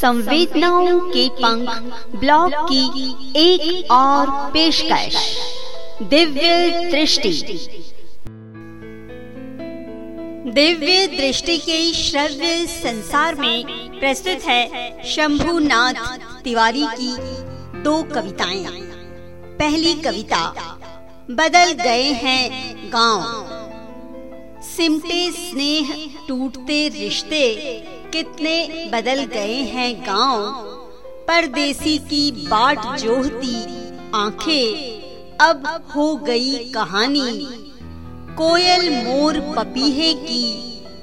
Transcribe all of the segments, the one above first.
संवेदनाओं के पंख ब्लॉग की एक और पेशकश। दिव्य दृष्टि। दिव्य दृष्टि के श्रव्य संसार में प्रस्तुत है शंभुनाथ तिवारी की दो कविताएँ। पहली कविता, बदल गए हैं गाँव। सिमटे स्नेह टूटते रिश्ते कितने बदल गए हैं गाँव। परदेसी की बाट जोहती आँखें। अब हो गई कहानी। कोयल मोर पपीहे की,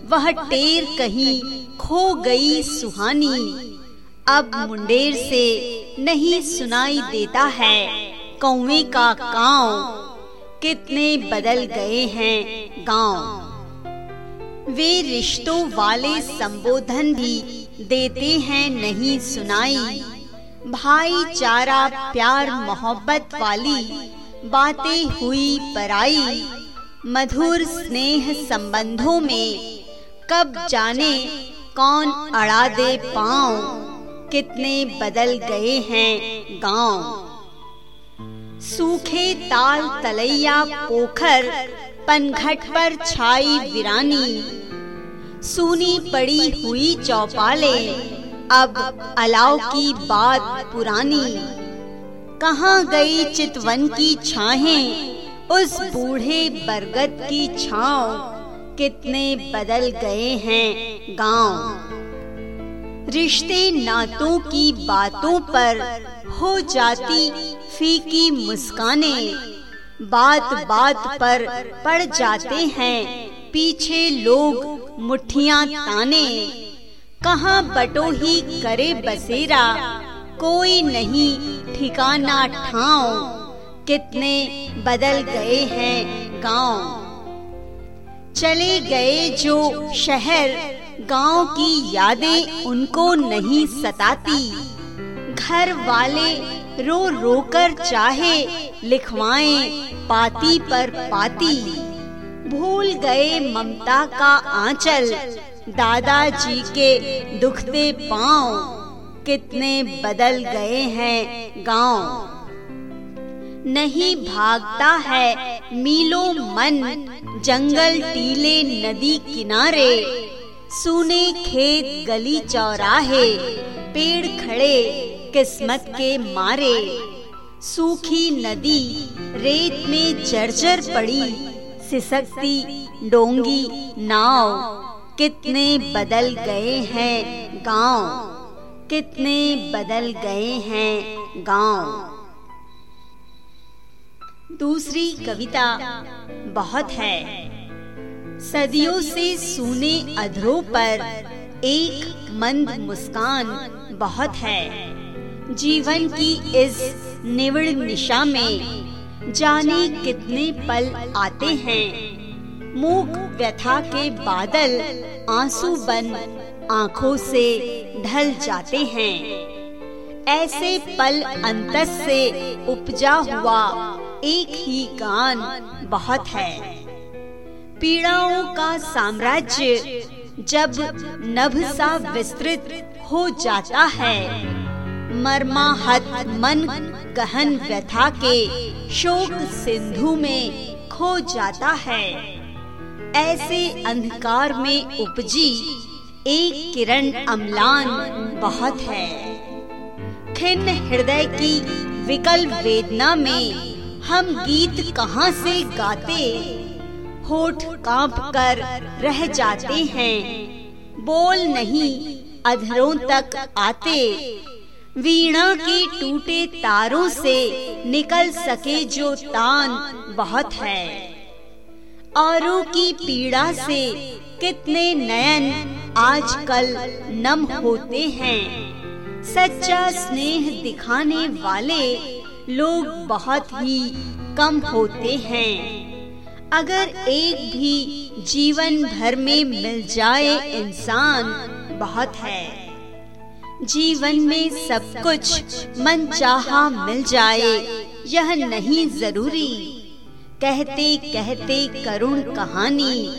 वह टेर कहीं खो गई सुहानी। अब मुंडेर से नहीं सुनाई देता है कौवे का गाँव कितने बदल गए हैं गाँव। वे रिश्तों वाले संबोधन भी देते हैं नहीं सुनाई। भाईचारा, प्यार, मोहब्बत वाली बातें हुई पराई। मधुर स्नेह संबंधों में कब जाने कौन अड़ा दे पाँव, कितने बदल गए हैं गाँव। सूखे ताल तलैया पोखर पनघट पर छाई वीरानी। सूनी पड़ी हुई चौपाले, अब अलाव की बात पुरानी। कहाँ गई चितवन की छाहें, उस बूढ़े बरगद की छाव, कितने बदल गए हैं गाँव। रिश्ते नातों की बातों पर हो जाती फीकी मुस्काने बात बात पर पड़ जाते हैं। पीछे लोग मुठिया ताने। कहाँ बटो ही करे बसेरा। कोई नहीं ठिकाना ठाव कितने बदल गए हैं गाँव। चले गए जो शहर। गाँव की यादें उनको नहीं सताती। घर वाले रो रो कर चाहे, लिखवाएँ पाती पर पाती। भूल गए ममता का आंचल, दादाजी के दुखते पाँव। कितने बदल गए हैं गाँव। नहीं भागता है मीलो मन, जंगल टीले नदी किनारे। सुने खेत गली चौराहे, पेड़ खड़े किस्मत के मारे, सूखी नदी, रेत में जर्जर पड़ी, सिसकती डोंगी नाव, कितने बदल गए हैं गाँव, कितने बदल गए हैं गाँव। दूसरी कविता बहुत है। सदियों से सुने अधरों पर एक मंद मुस्कान बहुत है। जीवन की इस निविड़ निशा में जाने कितने पल आते हैं। मूक व्यथा के बादल आँसू बन आँखों से ढल जाते हैं। ऐसे पल अंतस से उपजा हुआ एक ही गान बहुत है। पीड़ाओं का साम्राज्य जब नभ सा विस्तृत हो जाता है मर्माहत मन गहन व्यथा के शोक सिंधु में खो जाता है। ऐसे अंधकार में उपजी एक किरण अम्लान बहुत है। खिन्न हृदय की विकल वेदना में हम गीत कहाँ से गाते? होठ काँप कर रह जाते हैं। बोल नहीं, अधरों तक आते। वीणा के टूटे तारों से निकल सके जो तान बहुत है। औरों की पीड़ा से कितने नयन आजकल नम होते हैं। सच्चा स्नेह दिखाने वाले लोग बहुत ही कम होते हैं। अगर एक भी जीवन भर में मिल जाए इंसान, बहुत है। जीवन में सब कुछ मन चाहा मिल जाए, यह नहीं ज़रूरी। कहते कहते करुण कहानी,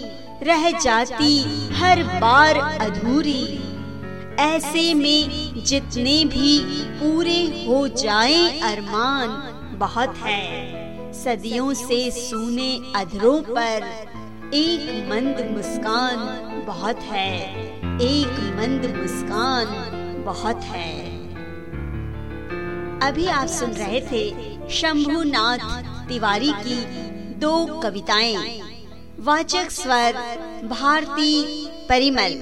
रह जाती हर बार अधूरी। ऐसे में जितने भी पूरे हो जाएँ अरमान, बहुत है। सदियों से सूने अधरों पर एक मंद मुस्कान, बहुत है। एक मंद मुस्कान। बहुत है। अभी आप सुन रहे थे शंभुनाथ तिवारी की दो कविताएँ, वाचक स्वर, भारती परिमल।